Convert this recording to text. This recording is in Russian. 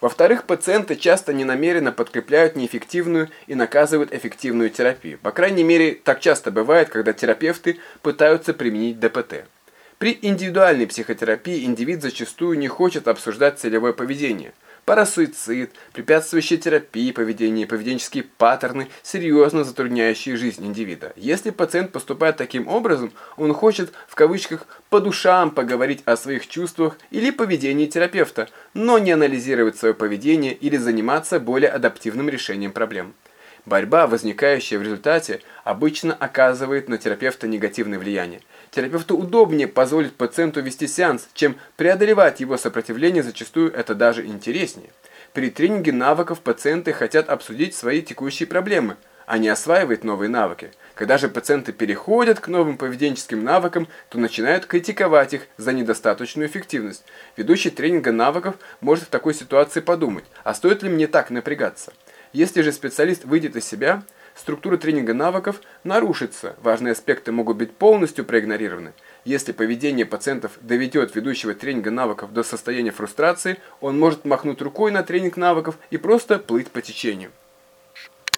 Во-вторых, пациенты часто ненамеренно подкрепляют неэффективную и наказывают эффективную терапию. По крайней мере, так часто бывает, когда терапевты пытаются применить ДПТ. При индивидуальной психотерапии индивид зачастую не хочет обсуждать целевое поведение – Парасуицид, препятствующие терапии поведения, поведенческие паттерны, серьезно затрудняющие жизнь индивида. Если пациент поступает таким образом, он хочет, в кавычках, по душам поговорить о своих чувствах или поведении терапевта, но не анализировать свое поведение или заниматься более адаптивным решением проблем. Борьба, возникающая в результате, обычно оказывает на терапевта негативное влияние. Терапевту удобнее позволить пациенту вести сеанс, чем преодолевать его сопротивление, зачастую это даже интереснее. При тренинге навыков пациенты хотят обсудить свои текущие проблемы, а не осваивать новые навыки. Когда же пациенты переходят к новым поведенческим навыкам, то начинают критиковать их за недостаточную эффективность. Ведущий тренинга навыков может в такой ситуации подумать, а стоит ли мне так напрягаться? Если же специалист выйдет из себя, структура тренинга навыков нарушится, важные аспекты могут быть полностью проигнорированы. Если поведение пациентов доведет ведущего тренинга навыков до состояния фрустрации, он может махнуть рукой на тренинг навыков и просто плыть по течению.